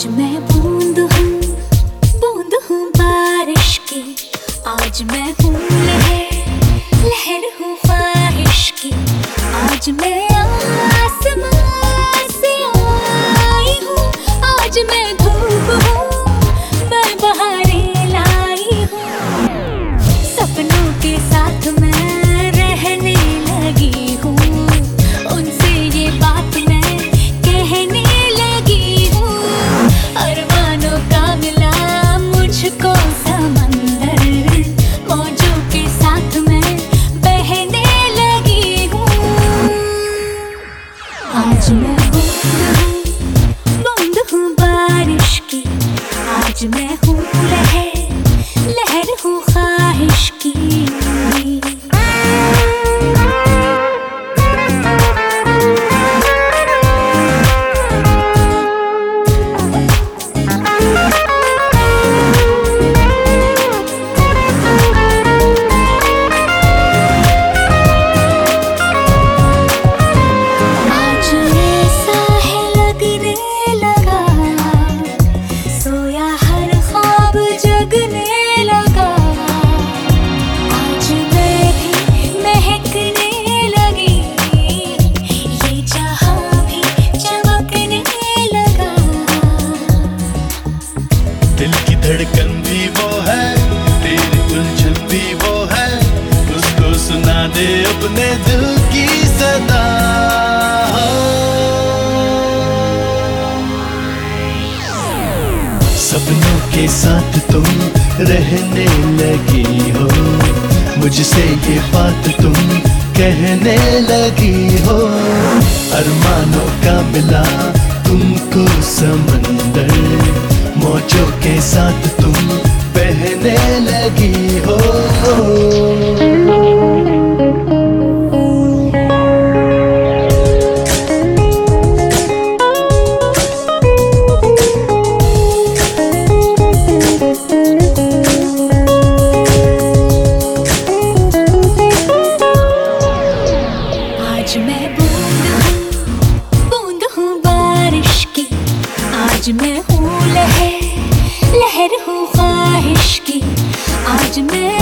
आज मैं बूंद हूँ बूंद हूँ बारिश की। आज मैं हूँ, लहर लहर हूँ बारिश की। आज मैं आज मैं दे अपने दिल की सदा। सपनों के साथ तुम रहने लगी हो। मुझसे ये बात तुम कहने लगी हो। अरमानों का मिला तुमको समंदर। मौजों के साथ तुम बहने लगी हो। मैं हूँ लहर लहर हूँ ख्वाहिश की। आज मैं